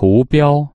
图标。